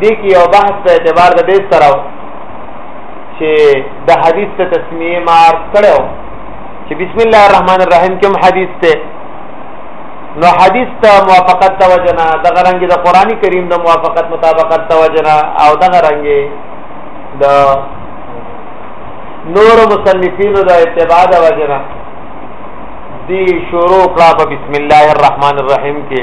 دې کې یو بحث په اعتبار د بیس سره چې د حدیث ته تسمیه مار کړو چې بسم الله الرحمن الرحیم کوم حدیث ته نو حدیث ته موافقت توجنا د غرنګ د قرآنی کریم د موافقت مطابقت توجنا او د غرنګ د نور مصنفین د اتباع د وجنا دی شروع کړه په بسم الله الرحمن الرحیم کې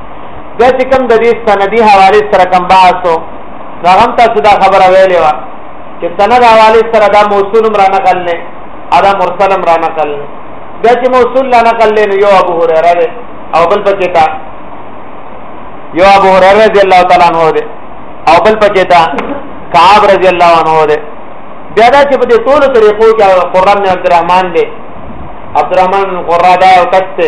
دا چې کوم د دې سندي حواله سره کوم باسو دا هم تاسو دا خبره ویلې و چې سند حواله سره دا موصول را نقل نه ادا مرسل را نقل نه دا چې موصول را نقل نه یو ابو هريره ده او بل پکې تا یو ابو هريره رضی الله تعالی عنہ ده او بل پکې تا کعب رضی الله عنه ده بیا دا چې په دې ټولو طریقو کې قران عبدالرحمن دی عبدالرحمن قرا دا او کته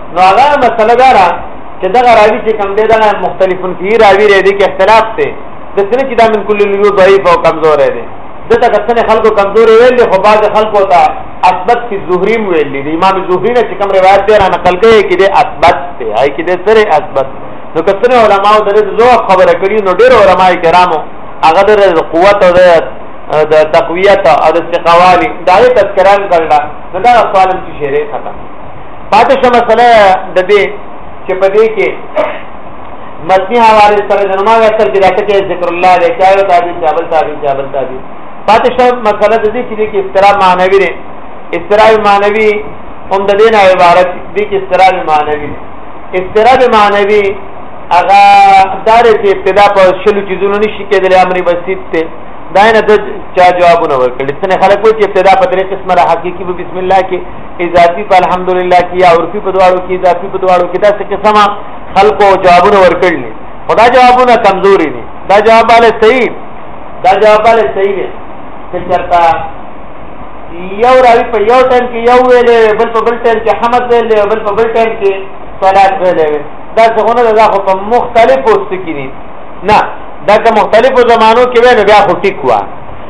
نو هغه مسله دا را چې دغه راوی چې کم دی دغه مختلفون فيه راوی لري دي کې اختلاف دی د سنې چې دا من کل لیو ضعیف او کمزور دی دته کسن خلکو کمزور ویل خو بعض خلکو ته اثبت فی زهری ویل دي امام زهری نه چې کوم روایت دی را نقل کوي کې دې اثبت دی هاي کې دې سره اثبت نو کسن علماء د دې زو خبره کړي نو ډېر علماء کرامو هغه د قوت او د تقویت او د استقوالی دا یې تذکران کړل نو دا سوال چې شری ختم پاتې شو مسله د دې چې په دې کې متنی حواله سره جنما وکړ چې راته کې ذکر الله دې چاو تابع چابل تابع چابل تابع پاتې شو مسله د دې چې کې استرا معنوي نه استرا معنوي هم د دې نه عبارت دي چې استرا معنوي استرا معنوي هغه دار چې ابتدا په شلو چیزونو نشي کېدل امر بسيط ته دا نه د چا جوابونه ورکړي څنګه خلک وایي چې ابتدا په درې قسمه را حقيقي په بسم الله کې اضافي په الحمدلله کې یا عرفي په دواړو کې اضافي په دواړو کې دا څه قسمه خلکو جوابونه ورکړل خدا جوابونه کمزوري دي دا جواب علي صحیح دا جواب علي صحیح دی چې چرتا یو راوی په یو ټایم کې یو ویلې بل په بل ټایم کې حمد ویلې بل په بل ټایم کې صلات ویلې دا څنګه دا خو په مختلفو څه کې نه دا که مختلفو زمانو کې ویل بیا خو ټیک وای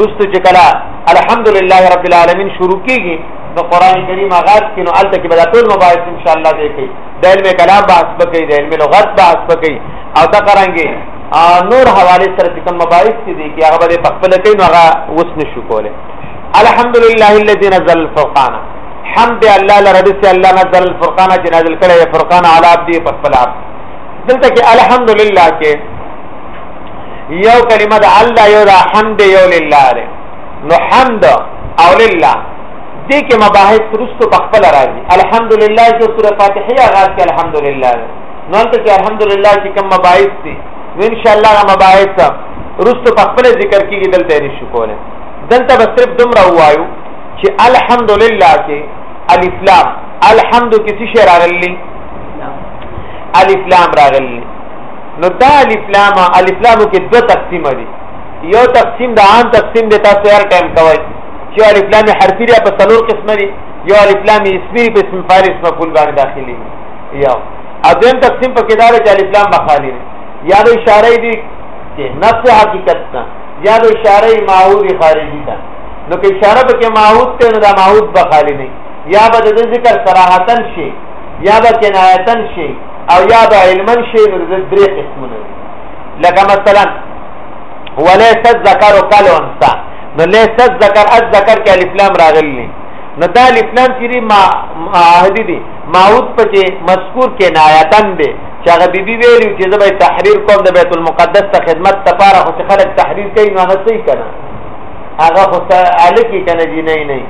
رستو چې کلا الحمدلله رب العالمین شروع کیږي د قران کریم آغاز کینو الته کې بلا ټول مباحث ان شاء الله دې کوي د علم کلام بحث وکړي د علم لغت بحث وکړي او دا کرانګي نور حواله سره کوم مباحث دي کې هغه به خپل کوي نو هغه وس نشو کوله الحمدلله الذي نزل الفرقان حمد الله لربس الله نزل الفرقان چې نازل کړي فرقان علی عبد په خپل عبد دلته کې الحمدلله کې یو کلمه د الله یو د حمد یو لله ده نو حمد او لله دې کې مباحث رستو په خپل راځي الحمدلله چې سورۃ فاتحه آغاز کې الحمدلله نو ته چې الحمدلله چې کوم مباحث دي ان شاء الله هغه مباحث رستو په خپل ذکر کېږي دلته یې شو کوله دلته بس صرف دومره وایو چې الحمدلله کې الف لام الحمد کې څه راغلي الف لام راغلي نو دا الف لام الف لام کې دوه تقسیم دي یو تقسیم د عام تقسیم د تاسو هر ټایم کوي چې الف لام حرفي دی په څلور قسم دي یو الف لام اسمی په اسم فاعل اسم مفعول باندې داخلي یو اذن تقسیم په کدار چې الف لام بخالي یا د اشاره دي چې نفس حقیقت نه یا د اشاره معهود خارجي ده نو که اشاره په کې معهود ته نه د معهود بخالي نه یا به د ذکر صراحتن شي یا به کنایتن شي او یا به علما شي نو د درې قسمونه دي لکه مثلا وليس الذکر کالانثى نو ليس الذکر الذکر کې الف لام راغلی نو دا الف لام چې ما عهدی دي معود پکې مذکور کې نایتن دي چې هغه بیبي ویلو چې زه به تحریر کوم د بیت المقدس ته خدمت لپاره خو خلک تحریر کوي نو هغه صحیح کنه هغه خو الکی کنه جی نه نه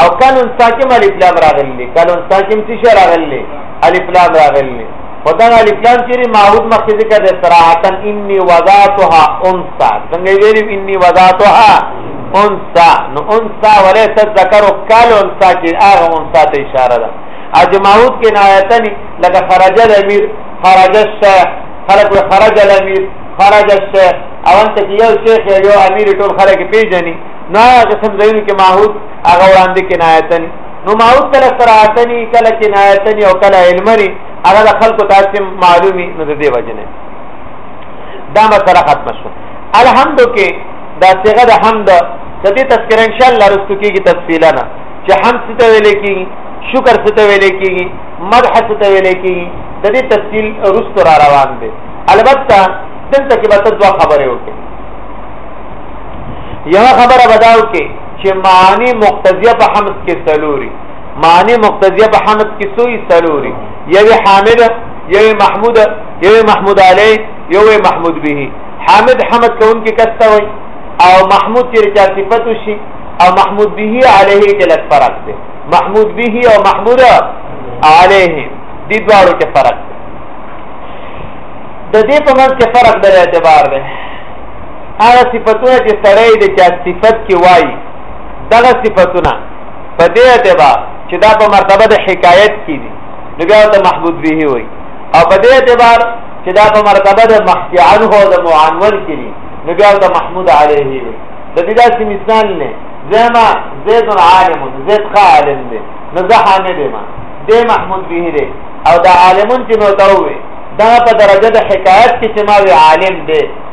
او کانون ساکم الف لام راغلی کانون ساکم څه راغلی الف لام راغلی خدا الف لام چیرې معود مخکې ذکر د صراحتن انی وضعتها انثى څنګه ویلو انی وضعتها انثى نو انثى وليس ذکر کال انثى کې هغه انثى ته اشاره ده اجمعود کې نایتن لکه خرج الامیر خرج الشیخ خلق خرج الامیر خرج الشیخ او انت کې یو شیخ یو امیر ټول خلک پیژني نو قسم زین کې معهود هغه وړاندې کې نایتن نو معود کله صراحتنی کله کنایتنی او کله علمنی هغه د خلکو تاسو معلومی نو د دې وجنه دا مسله ختم شو الحمد کې دا صيغه د حمد د دې تذکر ان شاء الله رستو کېږي تفصیلا نه چې حمد څه ته ویل کېږي شکر څه ته ویل کېږي مدح څه ته ویل کېږي د دې تفصیل رستو را روان دي البته دلته کې به تاسو خبرې وکړئ یو خبره بداو کې چې معنی مقتضیه په حمد کې سلوري معنی مقتضیه په حمد کې سوی سلوري یوه حامد یوه محمود یوه محمود علی یوه محمود به حامد حمد کون کې کسته وي او محمود چې چا صفت شي او محمود به علیه کې لږ فرق دی محمود به او محمود علیه دې دواړو کې فرق دی د دې په منځ کې فرق د اعتبار دی هغه صفاتونه چې سړی د چا صفت کې وای دغه صفاتونه په دې اعتبار چې دا په مرتبه د حکایت کې دي نو بیا ته محمود به وي او په دې اعتبار چې دا په مرتبه د محکی عنه او د معنول کې دي نو بیا ته محمود علیه وي د دې داسې مثال نه زما زید عالم زید عالم دی نو زه حامد ما دې محمود به دی او دا عالمون چې نو تاوي دا په درجه د حکایت کې چې ما وی عالم دی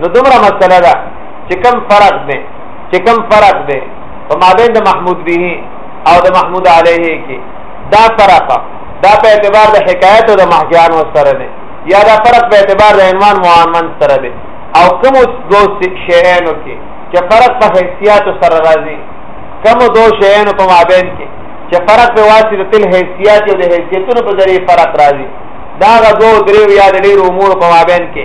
نو دومره مسله ده چې کم فرق دی چې کم فرق دی په مابین د محمود به او د محمود علیه کې دا فرق دا په اعتبار د حکایت او د محجان سره دی یا دا فرق په اعتبار د عنوان معامن سره دی او کوم دو شیانو کې چې فرق په حیثیت سره راځي کوم دو شیانو په مابین کې چې فرق په واسطه تل حیثیت او د حیثیتونو په ذریعه فرق راځي دا غو درې یا د ډیرو امور په مابین کې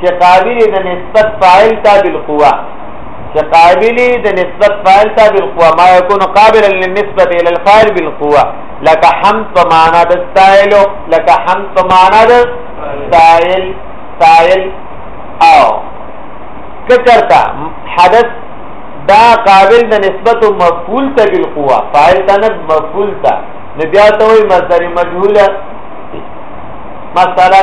چې قابل د نسبت فاعل ته بالقوه چې قابل د نسبت فاعل ته بالقوه ما يكون قابلا للنسبه الى الفاعل بالقوه لك حمد په معنا د استایل لك حمد په معنا د استایل استایل او کچرتا حدث دا قابل د نسبت مفعول ته بالقوه فاعل ته نه مفعول ته نبي تاسو مصدر مجهوله مثلا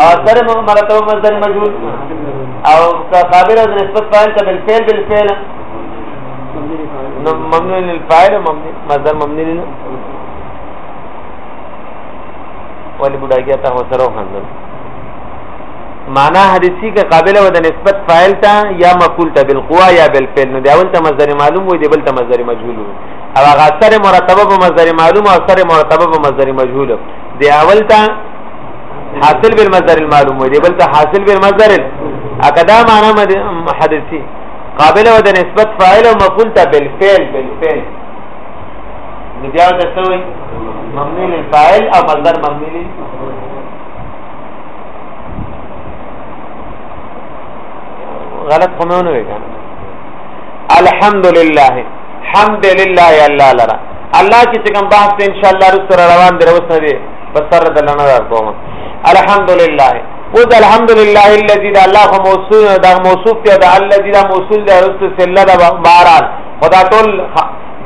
او سره مرتبه مصدر مجهول او قابل او نسبت فاعل ته بل فعل بل فعل ممنوع للفاعل ممنوع مصدر ممنوع للفعل ولی بډاګیا ته وسره خندل معنا حدیثی که قابل و د نسبت فاعل ته یا مقول ته بالقوا یا بالفعل نو دی اول ته مصدر معلوم وي دی بل ته مصدر مجهول وي او هغه سره مرتبه په مصدر معلوم او سره مرتبه په مصدر مجهول دی اول ته حاصل بالمصدر المعلوم دی بلته حاصل بالمصدر اکدا معنا محدثي قابل و د نسبت فاعل او مفعول ته بالفعل بالفعل نو بیا د سوي مبني للفاعل او مصدر مبني لل غلط خو نه وي کنه الحمد لله حمد لله الله لرا الله چې کوم بحث ان شاء الله رسول روان دی روسته دی بسر د لنه راکوم الحمدلله او د الحمدلله الذي د الله موصول د موصوف ته د الذي د موصول د رست سله د باران خدا ټول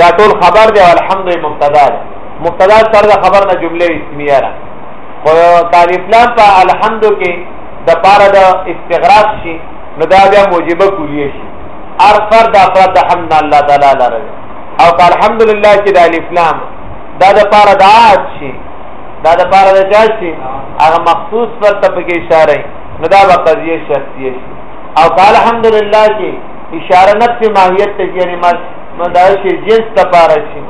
دا ټول خبر دی الحمد مبتدا ده مبتدا سره د خبر نه جمله اسمیه را خو تعریف لام په الحمد کې د پاره د استغراق شي نو دا بیا موجبه کلیه شي ارفر د افراد حمد الله تعالی لره او الحمدلله چې د الف لام دا د پاره د عاد شي دا د پاره د چا شي هغه مخصوص پر تپکه اشاره نو دا به قضیه شرطیه شي او قال الحمدلله کې اشاره نفس ماهیت ته یعنی مدارش جنس ته پاره شي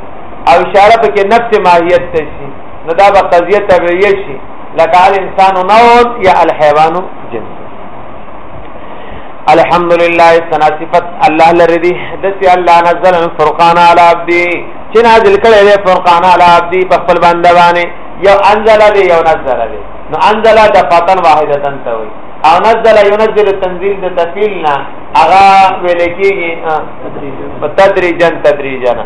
او اشاره په کې نفس ماهیت ته شي نو دا به قضیه تبعیه شي لکه الانسان نوع یا الحيوان جنس الحمدلله سنا صفت الله لري دي د الله نزل الفرقان على عبده چې نازل کړي دی فرقان علی عبدی په خپل بنده باندې یو انزل دی یو نزل دی نو انزل د فتن واحدتن ته وي او نزل ينزل تنزيل د تفیلنا اغا ویل کیږي تدریجن تدریجن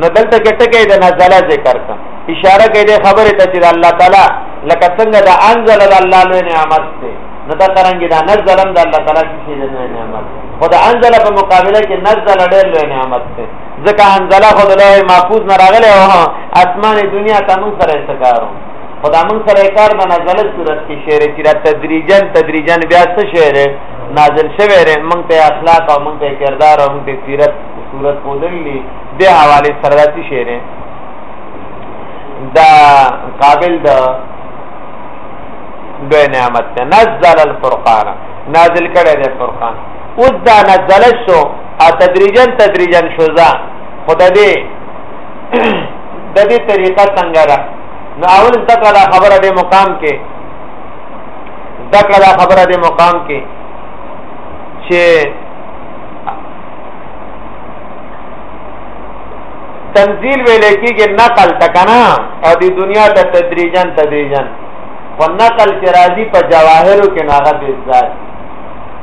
نو دلته کټکه د نزله ذکر کا اشاره کوي د خبره ته چې الله تعالی لکه څنګه د انزل الله له نعمت ته نو دا څنګه دا نزل د الله تعالی چې د نعمت خدای انزل په مقابله کې نزل ډېر له نعمت ته ځکه حنزله خو د لوح محفوظ نه راغلی او اسمان دنیا ته موږ سره څه کارو خدا موږ سره کار د نازله صورت کې شعر چې را تدریجا تدریجا بیا څه شعر نازل شوی دی موږ ته اخلاق او موږ ته کردار او موږ ته سیرت صورت پودلې د حواله سره د شعر دا قابل د دوی نعمت نزل الفرقان نازل کړی دی فرقان اوس دا نزل شو ا تدریجا تدریجا شوزا خدای دې د دې طریقه څنګه ده نو اول ذکر دا خبره دې مقام کې ذکر دا خبره دې مقام کې چې تنزیل ویل کېږي نقل تکنا او د دنیا ته تدریجا تدریجا په نقل کې راځي په جواهرو کې ناغه دې ځای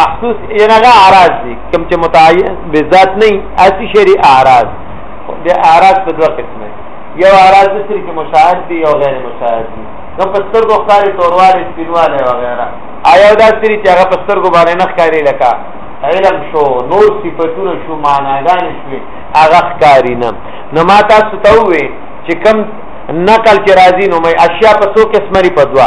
مخصوص یعنی هغه اعراض دي کوم چې متعین به ذات نه اسی شری اعراض د اعراض په دوه قسمه یو اعراض د سری کې مشاهد دي او غیر مشاهد دي نو په سترګو ښکاري تورواله سپینواله وغیرہ آیا دا سری چې هغه په سترګو باندې نه ښکاري لکه علم شو نور صفاتونه شو معناګان شو هغه ښکاري نه نو ما تاسو ته وې چې کم نقل کې راځي نو مې اشیاء په څو قسمه لري په دوا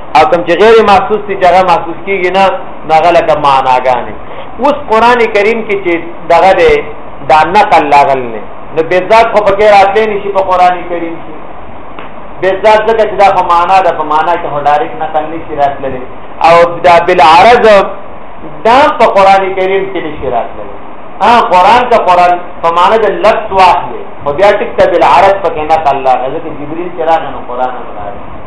او کوم چې غیر محسوس دي چې هغه محسوس کیږي نه هغه لکه معناګانې اوس قران کریم کې چې دغه دی دا نقل لاغل نه نو بذات خو پکې راتلې نشي په قران کریم کې بذات څنګه چې دا په معنا ده په معنا کې هډاریک نقل نشي راتلې او دا بل عرض دا په قران کریم کې نشي راتلې ها قران ته قران په معنا د لفظ واحد خو بیا ټیک ته بل عرض پکې نقل لاغل ځکه جبريل چې راغنو قران راغلی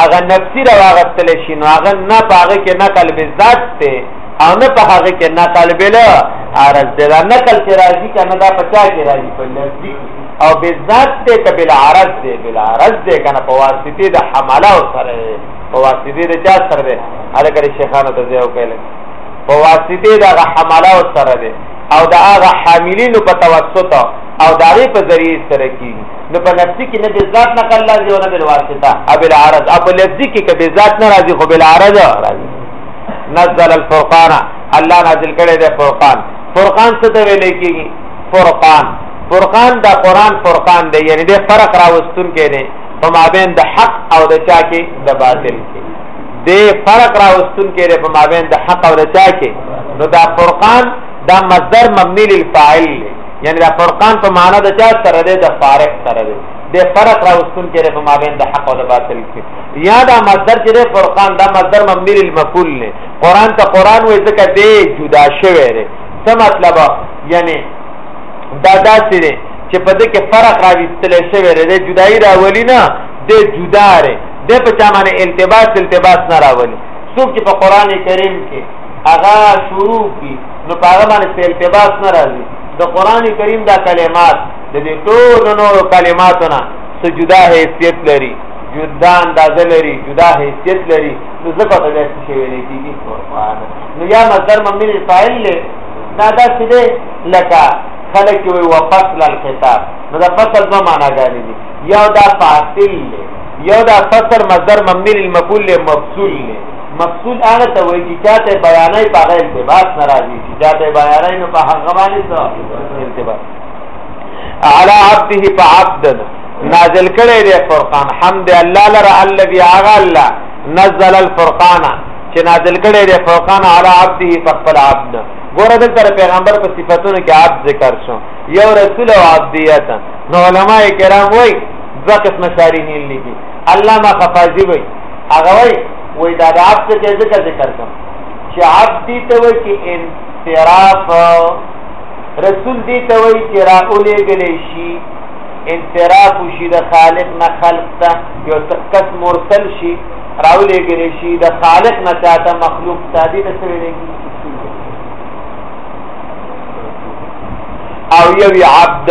هغه نفسي راغستل شي نو هغه نه پاغه کې نقل به ذات ته او نه په هغه کې نقل بل عرض دا نقل چې راځي کنه دا پچا کې راځي په لفظي او به ذات ته ته بل عرض دی بل عرض دی کنه په واسطه د حمله او سره په واسطه د چا سره دی هغه کړي شیخانو ته ځو کله په واسطه د حمله او سره دی او دا هغه حاملینو په توسط او داغه په ذریعه سره کیږي نو په لفظي کې نه به ذات نقل راځي او نه به واسطه ابل عرض اب لفظي کې کبه ذات نه راځي خو بل عرض راځي نزل الفرقان الله نازل کړي د فرقان فرقان څه ته ویل کېږي فرقان فرقان دا قران فرقان دی یعنی د فرق راوستون کې نه په مابین د حق او د چا کې د باطل کې د فرق راوستون کې په مابین د حق او د چا کې نو دا فرقان دا مصدر مبني للفاعل یعنی دا فرقان په معنا د چا سره دی د فارق سره دی د فرق راوستون کې په مابین د حق او د باطل کې یا دا مصدر چې د فرقان دا مصدر مبني للمفعول نه قران ته قران وې ځکه دی جدا شوی دی څه مطلب یعنی دا داسې دی چې په دې کې فرق راوستل شوی دی جدای راولي نه د جدا دی د په چا باندې التباس التباس نه راولي څوک چې په قران کریم کې هغه شروع کی نو هغه باندې په التباس نه راځي د قران کریم دا کلمات د دې ټول نورو کلماتونه سجدا حیثیت لري جدا اندازه لري جدا حیثیت لري نو ځکه په دې شی ویل کیږي قران نو یا مصدر مبني للفاعل له دا دا څه دی لکه خلک وي وفصل الخطاب نو دا فصل دوه معنا غالي دي یو دا فاصل یو دا فصل مصدر مبني للمفعول مفصول له مقصود هغه ته وایي چې چاته بیانې په هغه التباس ناراضي چې چاته بیانې نو په هغه باندې څه التباس على عبده فعبدنا نازل کړي دی فرقان حمد الله لرا الذي اغا الله نزل الفرقان چې نازل کړي دی فرقان على عبده فقل عبد ګوره د تر پیغمبر په صفاتونو کې عبد ذکر شو یو رسول او عبدیت نو علما کرام وایي ځکه اسمه شاری نه لیکي علامه خفاجی وایي هغه وای وای دا د عبد ته ذکر ذکر کوم چې عبد دې ته وای چې انصراف رسول دې ته وای چې را اولې غلې شي انصراف شي د خالق نه خلق ته یو کس مرسل شي راولې غلې شي د خالق نه چاته مخلوق ته دې ته څه ویلې او یو عبد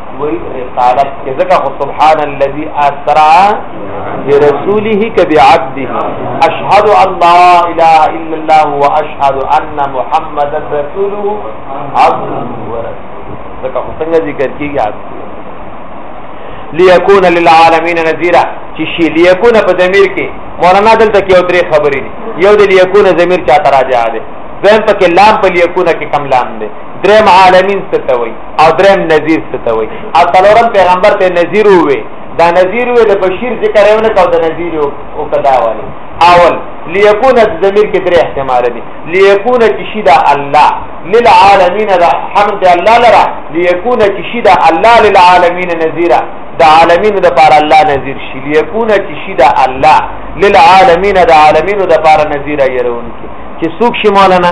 وی رسالت کې ځکه خو سبحان الذي اسرا برسوله كبعبده اشهد ان لا اله الا الله واشهد ان محمدا رسوله عبده ورسوله ځکه خو څنګه ذکر کیږي ليكون للعالمين نذيرا چې شي ليكون په ضمیر کې مولانا دلته کې او درې خبرې دي یو د ليكون ضمیر چا تراجع ده ځین پکې لام په ليكون کې کم لام ده دریم عالمین څه ته وای او دریم نذیر څه ته وای او څلورم پیغمبر ته نذیر وې دا نذیر وې د بشیر ذکر یې نه کاو د نذیر او کدا والی اول ليكون الضمير کې درې احتمال دي ليكون تشيد الله للعالمین دا حمد الله لرا ليكون تشيد الله للعالمین نذیرا د عالمینو د پار الله نذیر شي ليكون تشيد الله للعالمین د عالمینو د پار نذیرا يرون کې چې سوق شي مولانا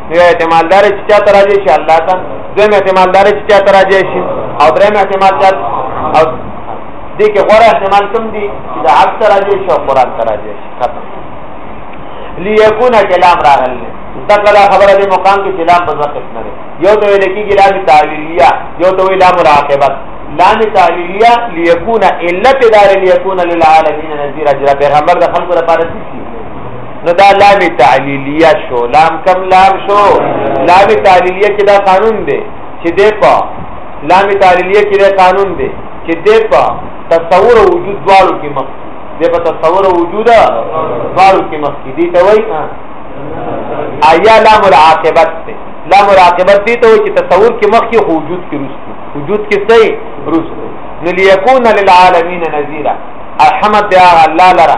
یو احتمال دار چې چا تراجه شي الله ته دویم احتمال دار چې چا تراجه شي او دریم احتمال دار او دې کې غوړ احتمال کوم دي چې د حق تراجه شي او قران تراجه شي ختم ليكون كلام راغل ذکر خبره دې مقام کې کلام په ځکه نه یو ته ویل کېږي لام تعلیلیه یو ته ویل لام راقبت لام تعلیلیه ليكون علت دار ليكون للعالمین نذیر اجر پیغمبر د خلکو لپاره څه نو دا لام تعلیلیه شو لام کم لام شو لام تعلیلیه کې دا قانون دی چې دی په لام تعلیلیه کې دا قانون دی چې دی په تصور او وجود دواړو کې مخ دی په تصور او وجود دواړو کې مخ کې دی ته وایي آیا لام العاقبت دی لام العاقبت دی ته چې تصور کې مخ کې وجود کې رسو وجود کې صحیح رسو نو ليكون للعالمین نذیرا الحمد لله الله لرا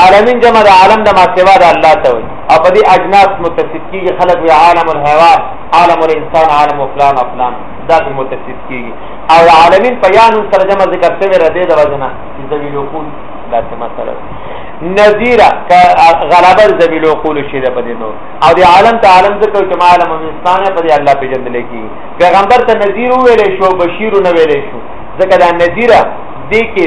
عالمین جمع د عالم د ما سوا د الله ته وي او په دې اجناس متصف کیږي خلق وی عالم الحیوان عالم الانسان عالم فلان فلان دا په متصف کیږي او عالمین په یانو سره جمع ذکر شوی را دې د وزنه چې ذوی العقول دا څه مسله نذیرا غلبه ذوی العقول شي د پدې نو او د عالم ته عالم ذکر چې عالم الانسان په دې الله پیجندل کی پیغمبر ته نذیر ویلې شو بشیر نه ویلې شو ځکه دا نذیرا دې کې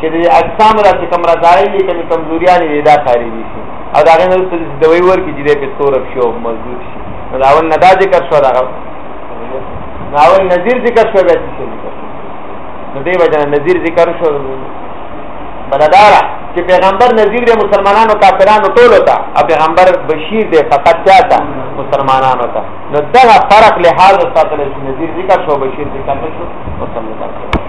چې د اجسام را چې کم رضایل دي کمی کمزوریانې دي دا خاري دي شي او دا غنه ته دوی ورکی چې دې په تور شي او مضبوط شي نو دا اول ندا ذکر شو دا نو اول نذیر ذکر شو بیا څه نو دې وجه نذیر ذکر شو بلدارا چې پیغمبر نذیر دې مسلمانانو کافرانو ټول وتا او پیغمبر بشیر دې فقط چا تا مسلمانانو ته نو دا فرق له حال ساتل شي نذیر ذکر شو بشیر ذکر شو مسلمانانو